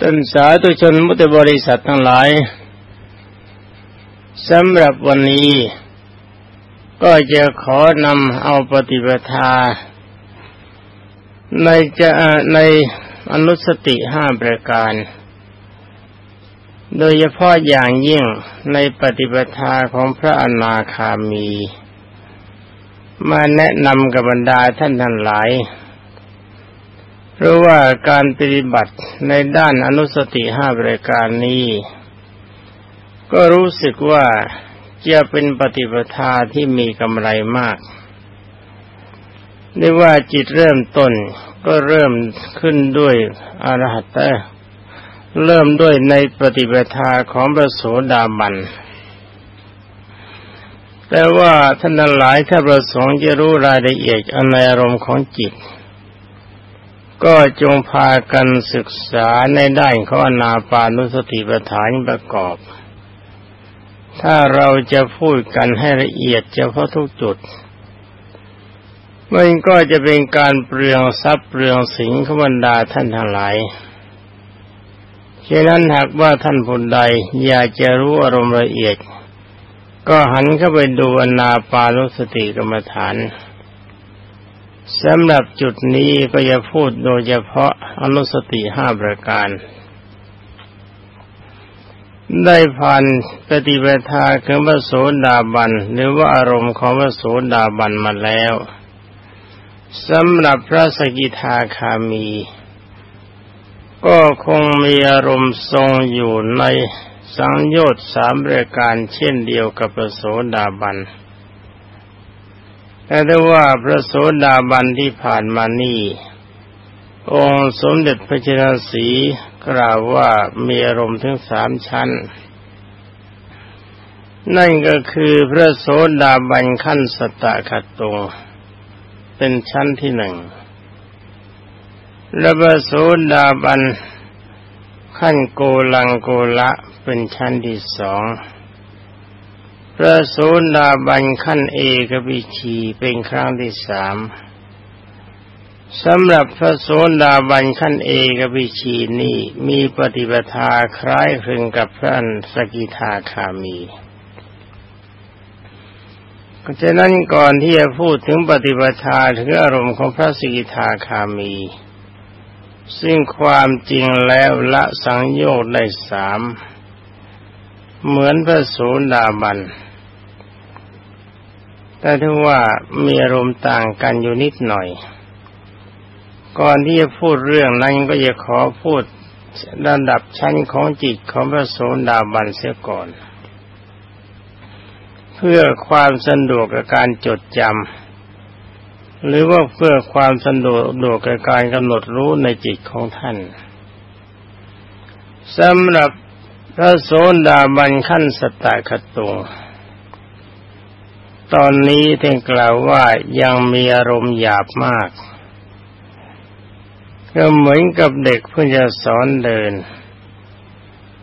ต้นสาธุชนมุตบริษัททั้งหลายสำหรับวันนี้ ก็จะขอนำเอาปฏิปทา ในจะในอนุสติห้าประการ โดยเฉพาะอย่างยิ่งในปฏิปทาของพระอนาคามี มาแนะนำกับบรรดาท่านทั้งหลาย เพราะว่าการปฏิบัติในด้านอนุสติห้าประการนี้ ก็รู้สึกว่าจะเป็นปฏิปทาที่มีกำไรมากได้ว่าจิตเริ่มต้นก็เริ่มขึ้นด้วยอรหัตเริ่มด้วยในปฏิปทาของพระโสดาบัน แต่ว่าท่านหลายถ้าประสงค์จะรู้รายละเอียดในอารมณ์ของจิต ก็จงพากันศึกษาในด้านข้อนาปานุสติปฐานประกอบ ถ้าเราจะพูดกันให้ละเอียดเฉพาะทุกจุด มันก็จะเป็นการเปลืองทรัพย์เปลืองสิงขบรรดาท่านทั้งหลายฉะนั้นหากว่าท่านผู้ใดอยากจะรู้อารมณ์ละเอียด ก็หันเข้าไปดูอนาปานุสติกรรมฐาน สำหรับจุดนี้ก็จะพูดโดยเฉพาะอนุสติห้าประการ ได้ผ่านปฏิปทาคือพระโสดาบัน หรือว่าอารมณ์ของพระโสดาบันมาแล้วสำหรับพระสกิทาคามี ก็คงมีอารมณ์ทรงอยู่ในสังโยชน์สามประการเช่นเดียวกับพระโสดาบัน แต่ได้ว่าพระโสดาบันที่ผ่านมานี่ องค์สมเด็จพระเจ้าสีกล่าวว่ามีอารมณ์ถึงสามชั้น นั่นก็คือพระโสดาบันขั้นสตะขัดตรงเป็นชั้นที่หนึ่งและพระโสดาบันขั้นโกลังโกละเป็นชั้นที่สอง พระโสดาบันขั้นเอกวิชีเป็นครั้งที่สามสำหรับพระโสดาบันขั้นเอกวิชีนี้มีปฏิปทาคล้ายคลึงกับพระสกิทาคามีฉะนั้นก่อนที่จะพูดถึงปฏิปทาถึงอารมณ์ของพระสกิทาคามี ซึ่งความจริงแล้วละสังโยชน์ได้สาม เหมือนพระโสดาบัน แต่ถ้าว่ามีอารมณ์ต่างกันอยู่นิดหน่อย ก่อนที่จะพูดเรื่องนั้นก็จะขอพูดระดับชั้นของจิตของพระโสดาบันเสียก่อน เพื่อความสะดวกกับการจดจำหรือว่าเพื่อความสะดวกดวกับการกำหนดรู้ในจิตของท่านสำหรับ พระโสดาบันขั้นสตาคตุงตอนนี้ท่านกล่าวว่ายังมีอารมณ์หยาบมาก ก็เหมือนกับเด็กเพิ่งจะสอนเดิน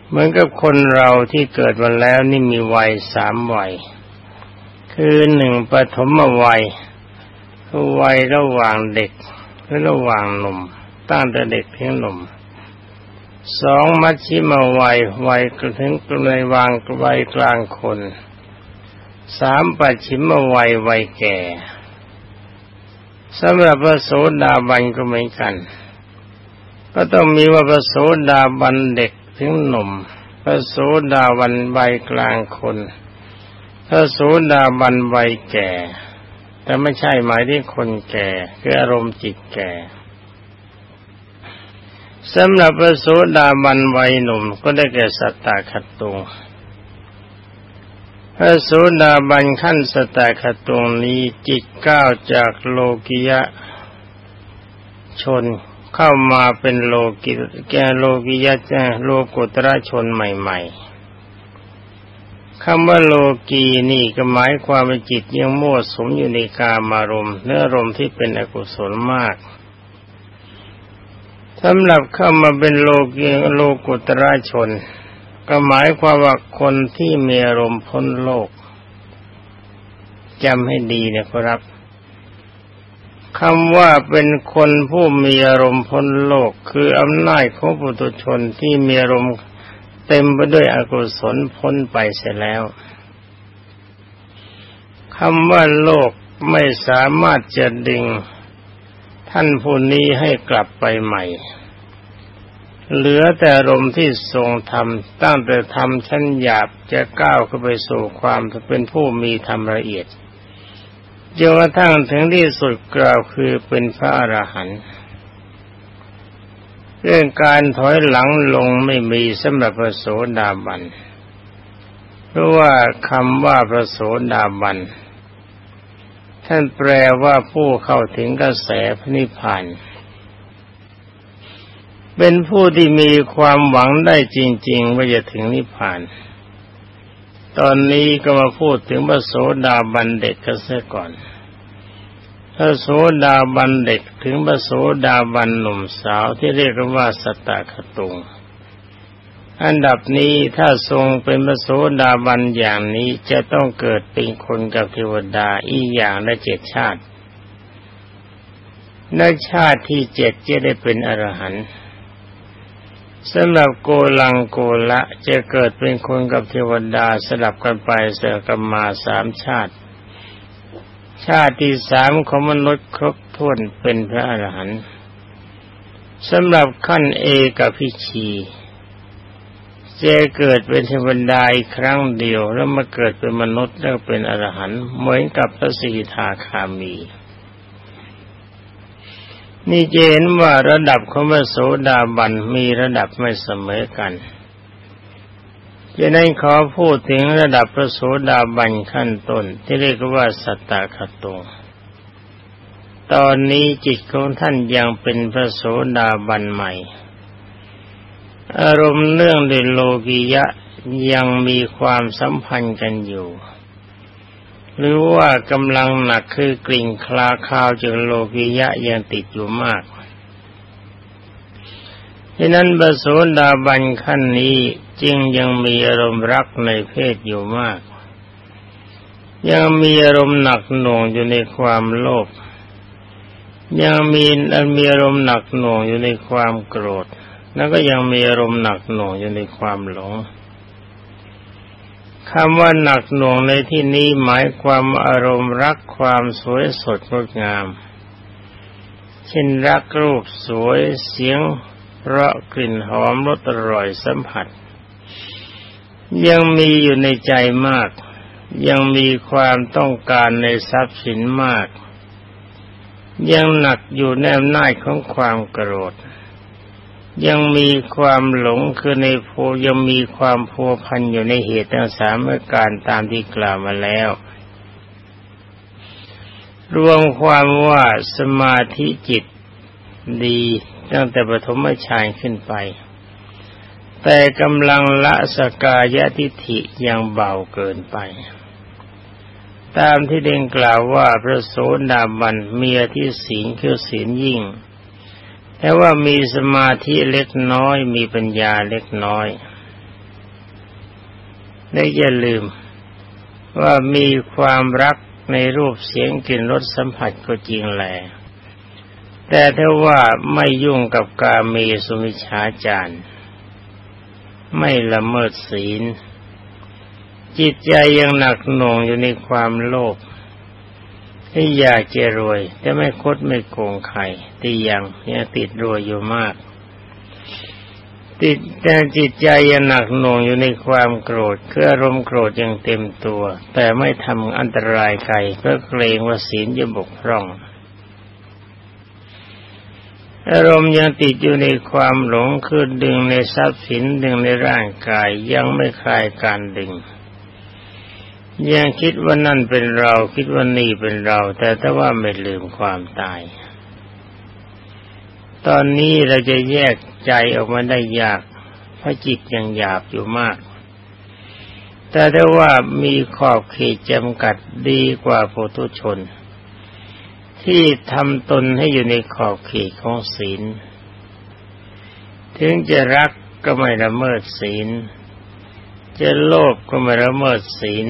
เหมือนกับคนเราที่เกิดมาแล้วนี่มีวัยสามวัย คือหนึ่งปฐมวัยคือวัยระหว่างเด็กหรือระหว่างหนุ่ม ตั้งแต่เด็กถึงหนุ่ม สองมัชชิมวัยวัยถึงในวางวัยกลางคนสามปัจฉิมวัยวัยแก่สำหรับพระโสดาบันก็เหมือนกัน ก็ต้องมีว่าพระโสดาบันเด็กถึงหนุ่มพระโสดาบันวัยกลางคนพระโสดาบันวัยแก่ แต่ไม่ใช่หมายที่คนแก่ คืออารมณ์จิตแก่ สำหรับพระโสดาบันวัยหนุ่มก็ได้แก่สัตตาขัดตุงพระโสดาบันขั้นสตาขัดตุงนี้จิตก้าวจากโลกิยะชนเข้ามาเป็นโลกิแกโลกิยะแจโลกุตระชนใหม่ ๆคำว่าโลกีนี่ก็หมายความว่าจิตยังมั่วสมอยู่ในกามารมณ์เนื้อรมที่เป็นอกุศลมาก สำหรับเข้ามาเป็นโลกีโลกุตระชน ก็หมายความว่าคนที่มีอารมณ์พ้นโลกจำให้ดีนะครับคำว่าเป็นคนผู้มีอารมณ์พ้นโลก คืออำนาจของปุถุชนที่มีอารมณ์เต็มไปด้วยอกุศลพ้นไปเสียแล้วคำว่าโลกไม่สามารถจะดึง ท่านผู้นี้ให้กลับไปใหม่ เหลือแต่ลมที่ทรงธรรมตั้งแต่ธรรมชั้นหยาบจะก้าวขึ้นไปสู่ความเป็นผู้มีธรรมละเอียดจนกระทั่งถึงที่สุดกล่าวคือเป็นพระอรหันต์เรื่องการถอยหลังลงไม่มีสำหรับพระโสดาบันเพราะว่าคำว่าพระโสดาบัน ท่านแปลว่าผู้เข้าถึงกระแสพระนิพพานเป็นผู้ที่มีความหวังได้จริง ๆ ว่าจะถึงนิพพาน ตอนนี้ก็มาพูดถึงพระโสดาบันเด็กกันเสียก่อนพระโสดาบันเด็กถึงพระโสดาบันหนุ่มสาวที่เรียกว่าสตตะตุง อันดับนี้ถ้าทรงเป็นพระโสดาบันอย่างนี้จะต้องเกิดเป็นคนกับเทวดาอีอย่างละเจ็ดชาติในชาติที่เจ็ดจะได้เป็นอรหันต์สำหรับโกลังโกละจะเกิดเป็นคนกับเทวดาสลับกันไปเสกันมาสามชาติ ชาติที่สามของมนุษย์ครบถ้วนเป็นพระอรหันต์สำหรับขั้นเอกับพิชี จะเกิดเป็นเทวดาอีกครั้งเดียวแล้วมาเกิดเป็นมนุษย์แล้วเป็นอรหันต์เหมือนกับพระสีทาคามี นี่จะเห็นว่าระดับของพระโสดาบันมีระดับไม่เสมอกันจะนั้นขอพูดถึงระดับพระโสดาบันขั้นต้นที่เรียกว่าสัตตคตุงตอนนี้จิตของท่านยังเป็นพระโสดาบันใหม่ อารมณ์เรื่องในโลกิยะยังมีความสัมพันธ์กันอยู่ หรือว่ากำลังหนักคือกลิ่นคลาคาวจากโลกิยะยังติดอยู่มากดังนั้นบโสดาบันขั้นนี้จึงยังมีอารมณ์รักในเพศอยู่มาก ยังมีอารมณ์หนักหน่วงอยู่ในความโลภยังมีมีอารมณ์หนักหน่วงอยู่ในความโกรธ แล้วก็ยังมีอารมณ์หนักหน่วงอยู่ในความหลงคำว่าหนักหน่วงในที่นี้หมายความอารมณ์รักความสวยสดงดงาม เช่นรักรูปสวยเสียงเราะกลิ่นหอมรสอร่อยสัมผัส ยังมีอยู่ในใจมาก ยังมีความต้องการในทรัพย์สินมาก ยังหนักอยู่ในอำนาของความโกรธ ยังมีความหลงคือในโพยังมีความพัวพันอยู่ในเหตุทั้งสามการตามที่กล่าวมาแล้ว รวมความว่าสมาธิจิตดีตั้งแต่ปฐมฌานขึ้นไป แต่กำลังละสกายะทิฐิยังเบาเกินไป ตามที่เด่งกล่าวว่าพระโสดาบันเมียที่ศีลคือศีลยิ่ง แต่ว่ามีสมาธิเล็กน้อย มีปัญญาเล็กน้อยและอย่าลืมว่ามีความรักในรูปเสียงกลิ่นรสสัมผัสก็จริงแหละแต่ถ้าว่าไม่ยุ่งกับกาเมสุมิชาจารไม่ละเมิดศีล จิตใจยังหนักหน่วงอยู่ในความโลภ ที่อยากจะรวยแต่ไม่คดไม่โกงใครตียังยังติดรวยอยู่มาก ติดแต่จิตใจยังหนักหน่วงอยู่ในความโกรธเคืออารมณ์โกรธยังเต็มตัว แต่ไม่ทำอันตรายใครเพื่อเกรงว่าศีลจะบกพร่อง อารมณ์ยังติดอยู่ในความหลงคือดึงในทรัพย์สินดึงในร่างกายยังไม่คลายการดึง ยังคิดว่านั่นเป็นเราคิดว่านี่เป็นเรา แต่ถ้าว่าไม่ลืมความตาย ตอนนี้เราจะแยกใจออกมาได้ยากเพราะจิตยังหยาบอยู่มาก แต่ถ้าว่ามีขอบเขตจำกัดดีกว่าปุถุชน ที่ทำตนให้อยู่ในขอบเขตของศีล ถึงจะรักก็ไม่ละเมิดศีลจะโลภก็ไม่ละเมิดศีล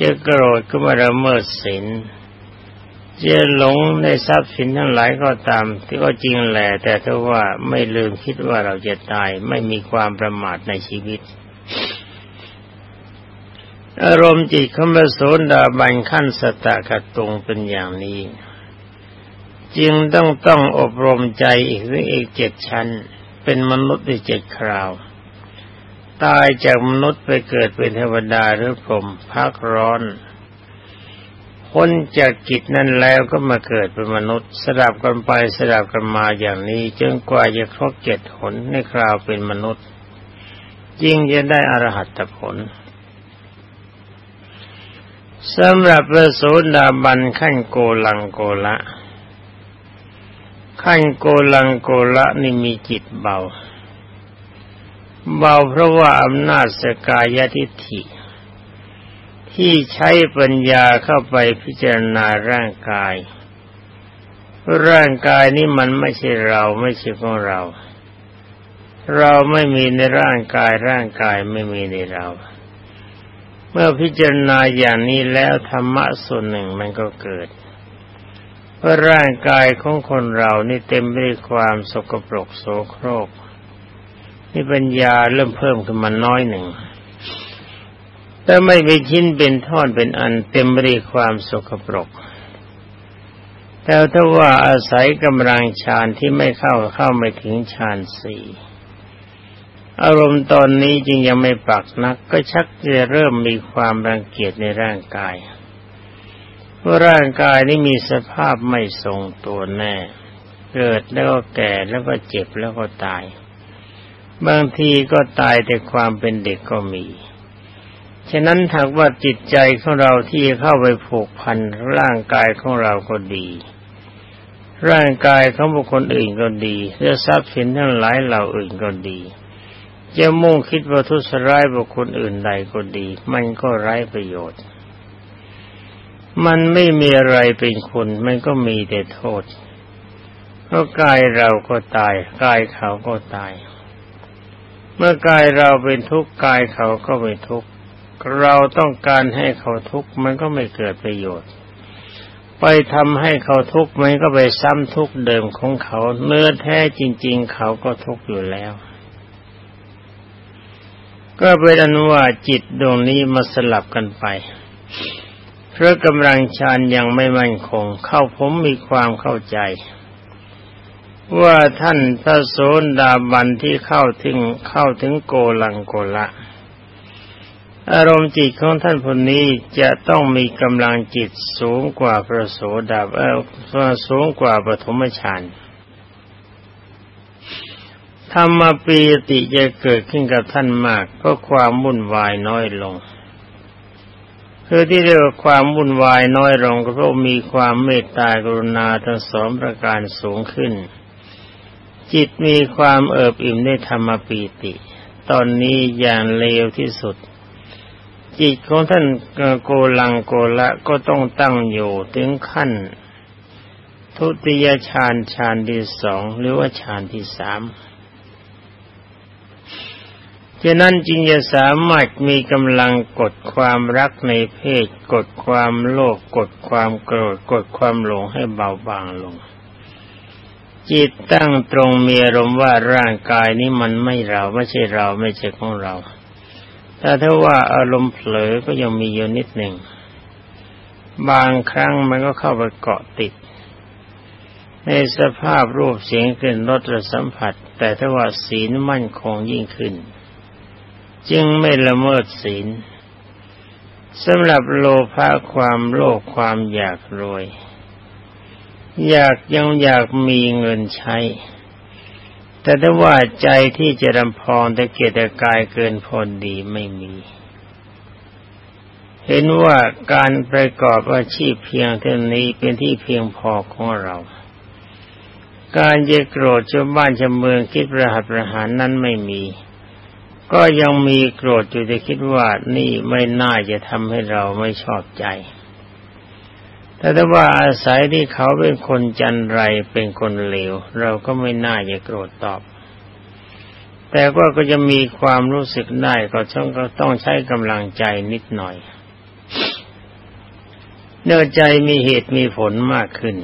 จะโกรธก็มาละเมิดศีลจะหลงในทรัพย์สินทั้งหลายก็ตาม ที่ก็จริงแหละแต่ถ้าว่าไม่ลืมคิดว่าเราจะตายไม่มีความประมาทในชีวิต อารมณ์จิตขมโสดาบันขั้นสตะกตุงเป็นอย่างนี้ จึงต้องต้องอบรมใจอีกอีกเจ็ดชั้น เป็นมนุษย์อีกเจ็ดคราว ตายจากมนุษย์ไปเกิดเป็นเทวดาหรือพรหมพักร้อนพ้นจากกิจนั้นแล้วก็มาเกิดเป็นมนุษย์สลับกันไปสลับกันมาอย่างนี้จนกว่าจะครบเจ็ดผลในคราวเป็นมนุษย์ ยิ่งจะได้อรหัตผลสำหรับพระโสดาบันขั้นโกลังโกละ ขั้นโกลังโกละนี่มีจิตเบา เบาเพราะว่าอำนาจสกายทิฏฐิ ที่ใช้ปัญญาเข้าไปพิจารณาร่างกาย ร่างกายนี้มันไม่ใช่เราไม่ใช่ของเรา เราไม่มีในร่างกายร่างกายไม่มีในเรา เมื่อพิจารณาอย่างนี้แล้วธรรมะส่วนหนึ่งมันก็เกิดเพราะร่างกายของคนเรานี่เต็มไปด้วยความสกปรกโสโครก นี่ปัญญาเริ่มเพิ่มขึ้นมาน้อยหนึ่งแต่ไม่เป็นชิ้นเป็นท่อนเป็นอันเต็มไปด้วยความสกปรกแต่ถ้าว่าอาศัยกำลังฌานที่ไม่เข้าเข้าไม่ถึงฌานสี่อารมณ์ตอนนี้จึงยังไม่ปักนัก ก็ชักจะเริ่มมีความรังเกียจในร่างกายว่าร่างกายนี้มีสภาพไม่ทรงตัวแน่ เกิดแล้วก็แก่แล้วก็เจ็บแล้วก็ตาย บางทีก็ตายแต่ความเป็นเด็กก็มี ฉะนั้นหากว่าจิตใจของเราที่เข้าไปผูกพันร่างกายของเราก็ดี ร่างกายของบุคคลอื่นก็ดีหรือทรัพย์สินทั้งหลายเหล่าอื่นก็ดี จะมุ่งคิดว่าทุสร้ายบุคคลอื่นใดก็ดี มันก็ไร้ประโยชน์ มันไม่มีอะไรเป็นคุณมันก็มีแต่โทษเพราะกายเราก็ตายกายเขาก็ตาย เมื่อกายเราเป็นทุกข์กายเขาก็เป็นทุกข์เราต้องการให้เขาทุกข์มันก็ไม่เกิดประโยชน์ ไปทำให้เขาทุกข์มันก็ไปซ้ำทุกข์เดิมของเขาเนื้อแท้จริง ๆ เขาก็ทุกข์อยู่แล้ว ก็เป็นอนุว่าจิตดวงนี้มาสลับกันไปเพราะกำลังฌานยังไม่มั่นคง เข้าผมมีความเข้าใจ ว่าท่านพระโสดาบันที่เข้าถึงเข้าถึงโกลังโกละอารมณ์จิตของท่านคนนี้จะต้องมีกำลังจิตสูงกว่าพระโสดาเออสูงกว่าปฐมฌานธรรมปีติจะเกิดขึ้นกับท่านมากเพราะความวุ่นวายน้อยลงคือที่เรียกว่าความวุ่นวายน้อยลงก็เพราะมีความเมตตากรุณาทั้งสองประการสูงขึ้น จิตมีความเอิบอิ่มในธรรมปีติ ตอนนี้อย่างเลวที่สุด จิตของท่านโกลังโกละก็ต้องตั้งอยู่ถึงขั้น ทุติยฌานฌานที่สองหรือว่าฌานที่สามฉะนั้นจึงจะสามารถมีกำลังกดความรักในเพศ กดความโลภกดความโกรธกดความหลงให้เบาบางลง จิตตั้งตรงมีอารมณ์ว่าร่างกายนี้มันไม่เราไม่ใช่เราไม่ใช่ของเรา แต่ถ้าว่าอารมณ์เผลอก็ยังมีอยู่นิดหนึ่ง บางครั้งมันก็เข้าไปเกาะติด ในสภาพรูปเสียงกลิ่นรสและสัมผัส แต่ถ้าว่าศีลมั่นคงยิ่งขึ้น จึงไม่ละเมิดศีลสำหรับโลภะความโลภความอยากรวย อยากยังอยากมีเงินใช้ แต่ถ้าว่าใจที่จะรำพองแต่เกียรติกายเกินพอดีไม่มี เห็นว่าการประกอบอาชีพเพียงเท่านี้เป็นที่เพียงพอของเรา การจะโกรธชาวบ้านชาวเมืองคิดประหัตประหารนั้นไม่มี ก็ยังมีโกรธอยู่แต่คิดว่านี่ไม่น่าจะทำให้เราไม่ชอบใจ แต่ถ้าว่าอาศัยที่เขาเป็นคนจันไรเป็นคนเลวเราก็ไม่น่าจะโกรธตอบ แต่ว่าก็จะมีความรู้สึกได้ก็ต้องก็ต้องใช้กำลังใจนิดหน่อย เนื่อใจมีเหตุมีผลมากขึ้น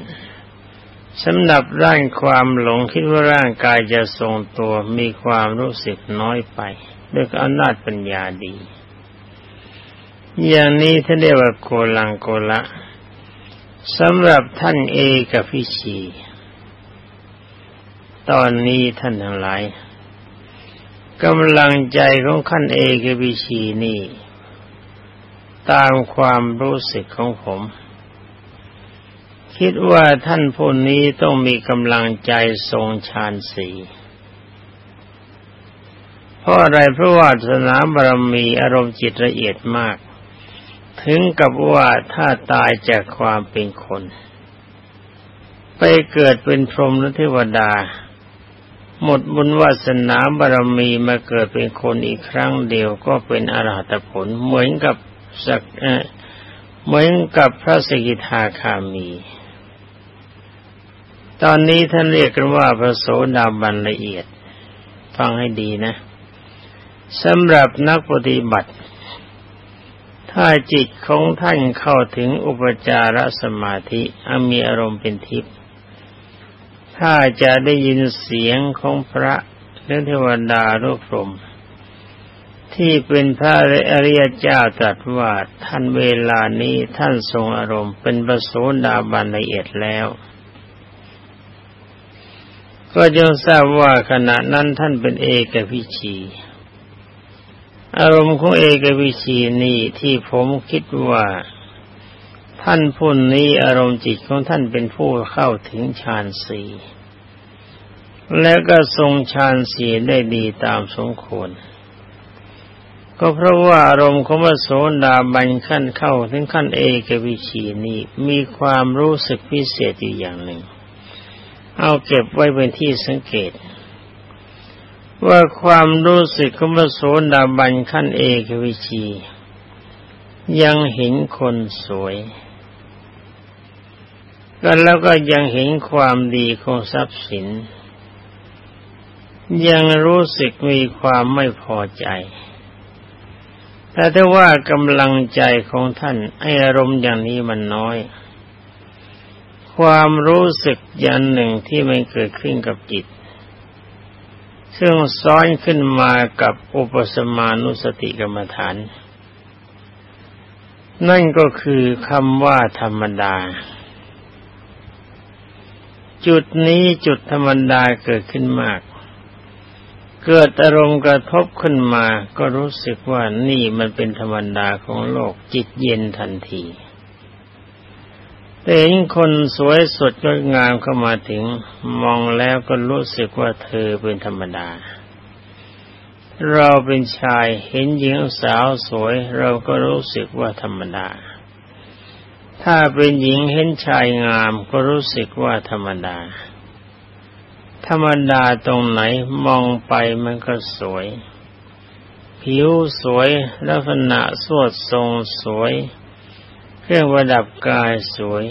สำหรับร่างความหลงคิดว่าร่างกายจะทรงตัวมีความรู้สึกน้อยไป ด้วยอำนาจปัญญาดี อย่างนี้ท่านเรียกว่าโกลังโกละ สำหรับท่านเอกับพิชี ตอนนี้ท่านทั้งหลายกำลังใจของขั้นเอกับพิชีนี่ ตามความรู้สึกของผม คิดว่าท่านผู้นี้ต้องมีกำลังใจทรงฌานสีเพราะอะไรเพราะว่าสนาบารมีอารมณ์จิตละเอียดมาก ถึงกับว่าถ้าตายจากความเป็นคน ไปเกิดเป็นพรหมหรือเทวดา หมดบุญวาสนาบารมีมาเกิดเป็นคนอีกครั้งเดียวก็เป็นอรหัตผล เหมือนกับสักเหมือนกับพระสกิทาคามี ตอนนี้ท่านเรียกกันว่าพระโสดาบันละเอียด ฟังให้ดีนะสำหรับนักปฏิบัติ ถ้าจิตของท่านเข้าถึงอุปจารสมาธิอามีอารมณ์เป็นทิพย์ถ้าจะได้ยินเสียงของพระหรือเทวดารูปพรมที่เป็นพระอริยเจ้าตรัสว่าท่านเวลานี้ท่านทรงอารมณ์เป็นประโสดาบันละเอียดแล้ว ก็จงทราบว่าขณะนั้นท่านเป็นเอกวิชี อารมณ์ของเอกวิชีนี่ที่ผมคิดว่า ท่านผู้นี้อารมณ์จิตของท่านเป็นผู้เข้าถึงฌานสีและก็ทรงฌานสีได้ดีตามสมควร ก็เพราะว่าอารมณ์ของพระโสดาบันขั้นเข้าถึงขั้นเอกวิชีนี้มีความรู้สึกพิเศษอยู่อย่างหนึ่ง เอาเก็บไว้เป็นที่สังเกต ว่าความรู้สึกของพระโสดาบันขั้นเอกวิชี ยังเห็นคนสวยก็แล้วก็ยังเห็นความดีของทรัพย์สิน ยังรู้สึกมีความไม่พอใจ แต่ถ้าว่ากำลังใจของท่านไออารมณ์อย่างนี้มันน้อย ความรู้สึกอย่างหนึ่งที่มันเกิดขึ้นกับจิต ซึ่งซ้อนขึ้นมากับอุปสมานุสติกรรมฐาน นั่นก็คือคำว่าธรรมดา จุดนี้จุดธรรมดาเกิดขึ้นมาก เกิดอารมณ์กระทบขึ้นมาก็รู้สึกว่านี่มันเป็นธรรมดาของโลกจิตเย็นทันที เห็นคนสวยสดงดงามเข้ามาถึง มองแล้วก็รู้สึกว่าเธอเป็นธรรมดา เราเป็นชายเห็นหญิงสาวสวย เราก็รู้สึกว่าธรรมดา ถ้าเป็นหญิงเห็นชายงามก็รู้สึกว่าธรรมดา ธรรมดาตรงไหนมองไปมันก็สวย ผิวสวยลักษณะสวดทรงสวย เครื่องประดับกายสวย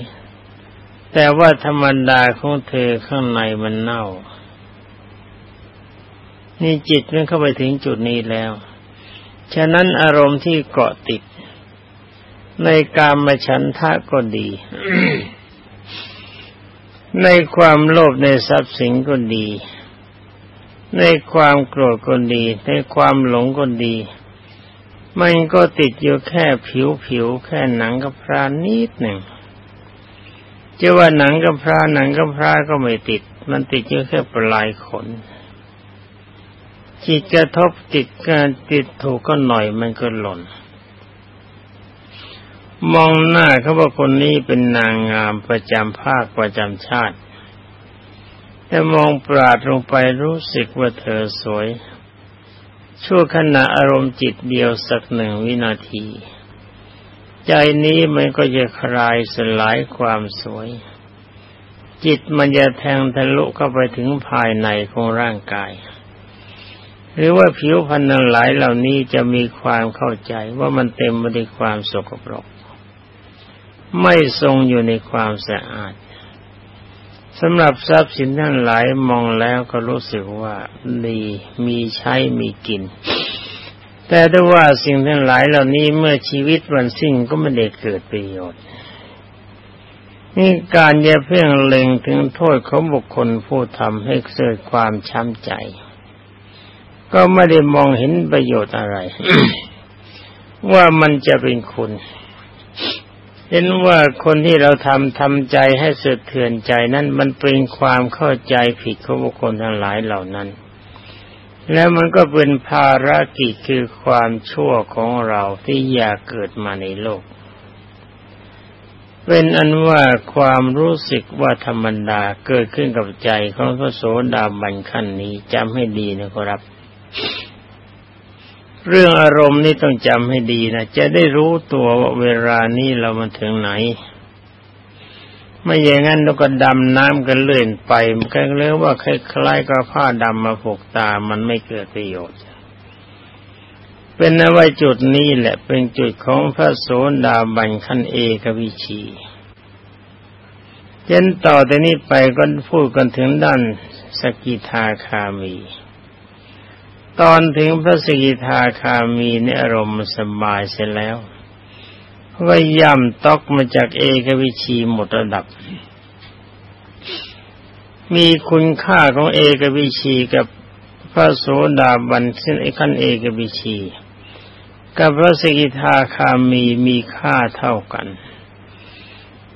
แต่ว่าธรรมดาของเธอข้างในมันเน่า นี่จิตมันเข้าไปถึงจุดนี้แล้ว ฉะนั้นอารมณ์ที่เกาะติด ในการมาฉันทะก็ดี ในความโลภในทรัพย์สินก็ดี ในความโกรธก็ดี ในความหลงก็ดี มันก็ติดอยู่แค่ผิวผิวแค่หนังกับพรานนิดหนึ่งจะว่าหนังกับพรานหนังกับพราก็ไม่ติด มันติดอยู่แค่ปลายขน จิตกระทบติดการติดถูกก็หน่อยมันก็หล่น มองหน้าเขาว่าคนนี้เป็นนางงามประจำภาคประจำชาติแต่มองปราดลงไปรู้สึกว่าเธอสวย ชั่วขณะอารมณ์จิตเดียวสักหนึ่งวินาที ใจนี้มันก็จะคลายสลายความสวย จิตมันจะแทงทะลุเข้าไปถึงภายในของร่างกาย หรือว่าผิวพรรณหลายเหล่านี้จะมีความเข้าใจว่ามันเต็มไปด้วยความสกปรก ไม่ทรงอยู่ในความสะอาด สำหรับทรัพย์สินทั้งหลายมองแล้วก็รู้สึกว่าดีมีใช้มีกิน แต่ถ้าว่าสิ่งทั้งหลายเหล่านี้เมื่อชีวิตวันสิ้นก็ไม่ได้เกิดประโยชน์นี่การแย่เพ่งเล็งถึงโทษของบุคคลผู้ทำให้เกิดความช้ำใจ ก็ไม่ได้มองเห็นประโยชน์อะไร ว่ามันจะเป็นคุณ เห็นว่าคนที่เราทำทำใจให้เสือเถื่อนใจนั้นมันเป็นความเข้าใจผิดของบุคคลทั้งหลายเหล่านั้น แล้วมันก็เป็นภารกิจคือความชั่วของเราที่อยากเกิดมาในโลก เป็นอันว่าความรู้สึกว่าธรรมดาเกิดขึ้นกับใจของพระโสดาบันขั้นนี้จำให้ดีนะครับ เรื่องอารมณ์นี่ต้องจำให้ดีนะ จะได้รู้ตัวว่าเวลานี้เรามาถึงไหน ไม่อย่างนั้นเราก็ดำน้ำกันเลื่อนไปมันก็เรียกว่าคล้ายๆกับผ้าดำมาผูกตา มันไม่เกิดประโยชน์ เป็นนว่าจุดนี้แหละเป็นจุดของพระโสดาบันขั้นเอกวิชีเจนต่อแต่นี้ไปก็พูดกันถึงด้านสกิทาคามี ตอนถึงพระสกิทาคามีในอารมณ์สบายเสร็จแล้วก็ย่ำตอกมาจากเอกวิชีหมดระดับ มีคุณค่าของเอกวิชีกับพระโสดาบันซึ่งไอ้ขั้นเอกวิชี กับพระสกิทาคามีมีค่าเท่ากัน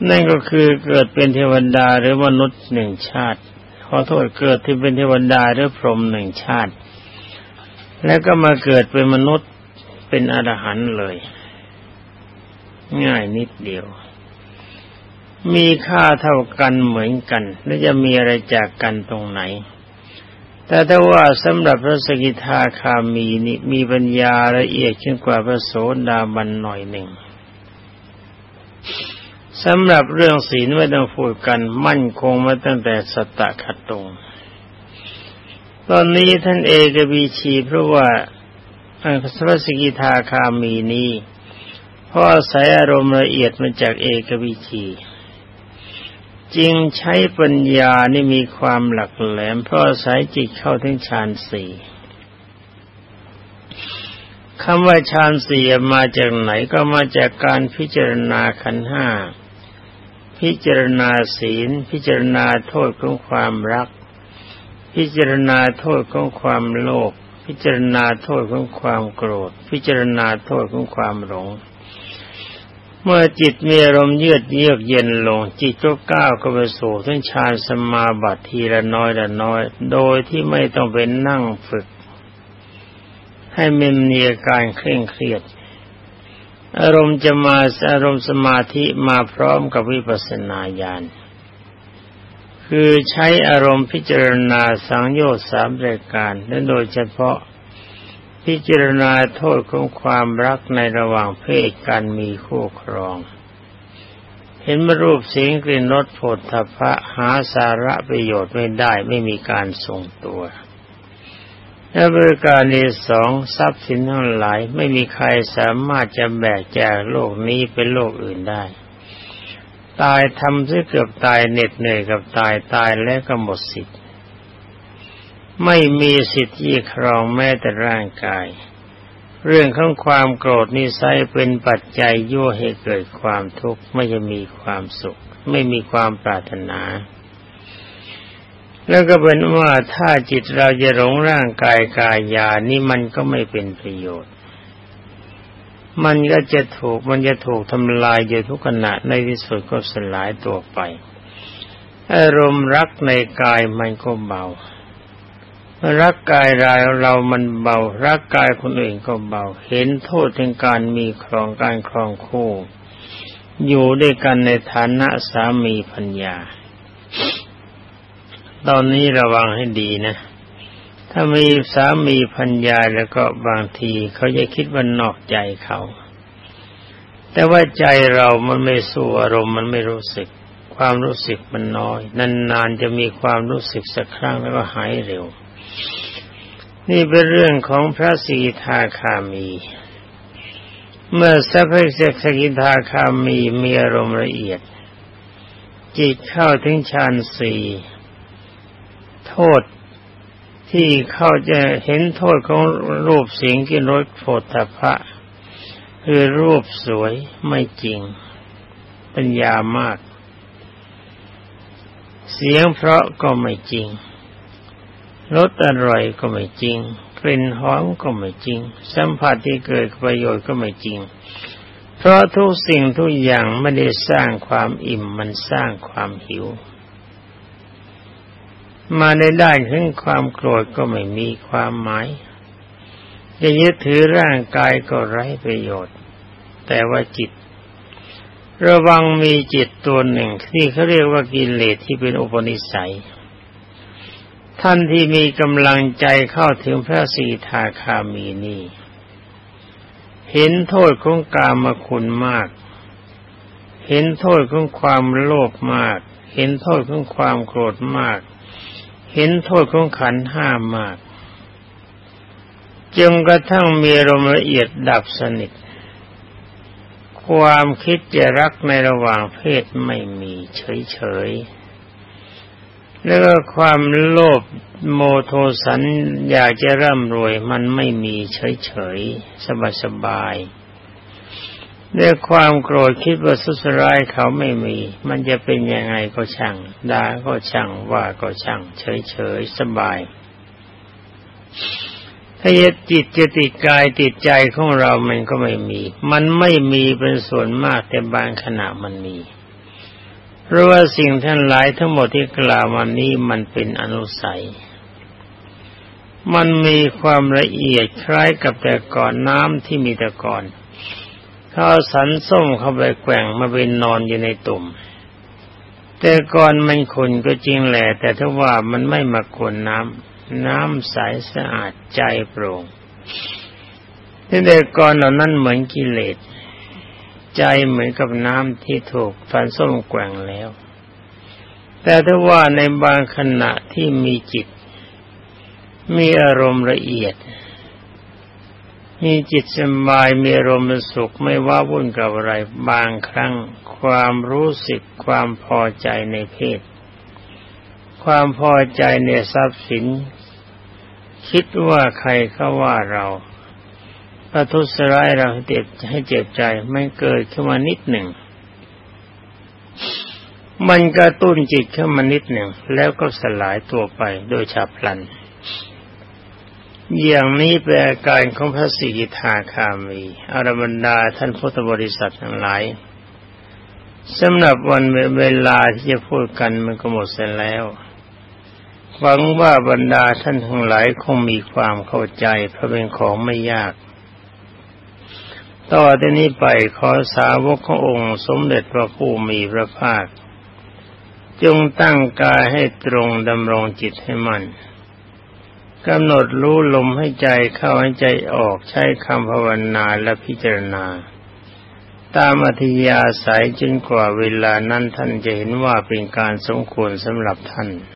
นั่นก็คือเกิดเป็นเทวดาหรือมนุษย์หนึ่งชาติ ขอโทษเกิดที่เป็นเทวดาหรือพรหมหนึ่งชาติ แล้วก็มาเกิดเป็นมนุษย์เป็นอรหันต์เลย ง่ายนิดเดียว มีค่าเท่ากันเหมือนกันแล้วจะมีอะไรจากกันตรงไหน แต่ถ้าว่าสำหรับพระสกิทาคามีนี่มีปัญญาละเอียดขึ้นกว่าพระโสดาบันหน่อยหนึ่งสำหรับเรื่องศีลไม่ต้องพูดกันมั่นคงมาตั้งแต่สตะขัดตรง ตอนนี้ท่านเอกบีชีเพราะว่าพระสกิทาคามีนี้พราะอาศัยอารมณ์ละเอียดมาจากเอกบีชีจึงใช้ปัญญานี่มีความหลักแหลมเพราะอาศัยจิตเข้าถึงฌานสี่คำว่าฌานสี่มาจากไหนก็มาจากการพิจารณาขันห้าพิจารณาศีล พิจารณาโทษของความรัก พิจารณาโทษของความโลภพิจารณาโทษของความโกรธ พิจารณาโทษของความหลง เมื่อจิตมีอารมณ์เยือกเยือกเย็นลง จิตก็ก้าวก็ไปสู่ทั้งฌานสมาบัติทีละน้อยละน้อย โดยที่ไม่ต้องเป็นนั่งฝึก ให้มันมีอาการเคร่งเครียด อารมณ์จะมาอารมณ์สมาธิมาพร้อมกับวิปัสสนาญาณ คือใช้อารมณ์พิจารณาสังโยชน์สามรายการและโดยเฉพาะพิจารณาโทษของความรักในระหว่างเพศการมีคู่ครอง เห็นมรูปเสียงกลิ่นรสผลทพะหาสาระประโยชน์ไม่ได้ไม่มีการทรงตัวและบริการที่สองทรัพย์สินทั้งหลายไม่มีใครสามารถจะแบกจากโลกนี้เป็นโลกอื่นได้ ตายทำซะเกือบตายเหน็ดเหนื่อยกับตายตายแล้วก็หมดสิทธิ์ ไม่มีสิทธิ์ยี่ครองแม้แต่ร่างกาย เรื่องของความโกรธนิสัยเป็นปัจจัยยั่วให้เกิดความทุกข์ไม่จะมีความสุข ไม่มีความปรารถนา แล้วก็เป็นว่าถ้าจิตเราจะหลงร่างกายกายยานี่มันก็ไม่เป็นประโยชน์ มันก็จะถูกมันจะถูกทำลายอยู่ทุกขณะในที่สุดก็สลายตัวไปอารมณ์รักในกายมันก็เบา รักกายรายเรามันเบา รักกายคนอื่นก็เบา เห็นโทษถึงการมีครองการครองคู่ อยู่ด้วยกันในฐานะสามีพัญญา ตอนนี้ระวังให้ดีนะ ถ้ามีสามีพัญญาแล้วก็บางทีเขาจะคิดว่านอกใจเขา แต่ว่าใจเรามันไม่สู้อารมณ์มันไม่รู้สึก ความรู้สึกมันน้อย นานๆจะมีความรู้สึกสักครั้งแล้วก็หายเร็ว นี่เป็นเรื่องของพระสีทาคามี เมื่อสัพเพสกสกิทาคามีมีอารมณ์ละเอียด จิตเข้าถึงฌานสี่โทษ ที่เข้าจะเห็นโทษของรูปเสียงกินรสโผฏฐพะคือรูปสวยไม่จริง ปัญญามาก เสียงเพราะก็ไม่จริงรสอร่อยก็ไม่จริงกลิ่นหอมก็ไม่จริง สัมผัสที่เกิดประโยชน์ก็ไม่จริง เพราะทุกสิ่งทุกอย่างไม่ได้สร้างความอิ่มมันสร้างความหิว มาในด้านถึงความโกรธก็ไม่มีความหมายจะยึดถือร่างกายก็ไร้ประโยชน์ แต่ว่าจิต ระวังมีจิตตัวหนึ่งที่เขาเรียกว่ากิเลสที่เป็นอุปนิสัย ท่านที่มีกำลังใจเข้าถึงพระสีทาคามีนี่ เห็นโทษของกามคุณมาก เห็นโทษของความโลภมาก เห็นโทษของความโกรธมาก เห็นโทษของขันห้ามากจนกระทั่งมีลมละเอียดดับสนิท ความคิดจะรักในระหว่างเพศไม่มีเฉยๆ แล้วก็ความโลภโมโทสันอยากจะร่ำรวยมันไม่มีเฉยๆ สบายๆ ด้วยความโกรธคิดว่าสุสร้ายเขาไม่มี มันจะเป็นยังไงก็ช่างด่าก็ช่างว่าก็ช่างเฉยๆสบายถ้าจิตจะติดกายติดใจของเรามันก็ไม่มี มันไม่มีเป็นส่วนมากแต่บางขณะมันมี เพราะว่าสิ่งท่านหลายทั้งหมดที่กล่าวมานี้มันเป็นอนุสัย มันมีความละเอียดคล้ายกับแต่ก่อนน้ำที่มีแต่ก่อน เขาสันส้มเข้าไปแกว่งมาเป็นนอนอยู่ในตุ่ม แต่ก่อนมันขุนก็จริงแหละ แต่ถ้าว่ามันไม่มากวนน้ำน้ำใสสะอาดใจโปร่งที่เด็กก่อนเหล่านั้นเหมือนกิเลสใจเหมือนกับน้ำที่ถูกฟันส้มแกว่งแล้ว แต่ถ้าว่าในบางขณะที่มีจิต มีอารมณ์ละเอียด มีจิตสบายมีอารมณ์สุขไม่ว่าวุ่นกับอะไรบางครั้ง ความรู้สึกความพอใจในเพศ ความพอใจในทรัพย์สิน คิดว่าใครเขาว่าเราประทุษร้ายเราเจ็บให้เจ็บใจไม่เกิดขึ้นมานิดหนึ่ง มันกระตุ้นจิตขึ้นมานิดหนึ่ง แล้วก็สลายตัวไปโดยฉับพลัน อย่างนี้เป็นอาการของพระสิกิทาคามีอารบรรดาท่านพุทธบริษัททั้งหลายสำหรับวันเวลาที่จะพูดกันมันก็หมดเสร็จแล้วหวังว่าบรรดาท่านทั้งหลายคงมีความเข้าใจเพราะเป็นของไม่ยาก ต่อที่นี้ไปขอสาวกขององค์สมเด็จพระผู้มีพระภาค จงตั้งกายให้ตรงดำรงจิตให้มัน่น กำหนดรู้ลมให้ใจเข้าให้ใจออกใช้คำภาวนาและพิจารณา ตามอัธยาศัยจนกว่าเวลานั้นท่านจะเห็นว่าเป็นการสมควรสำหรับท่าน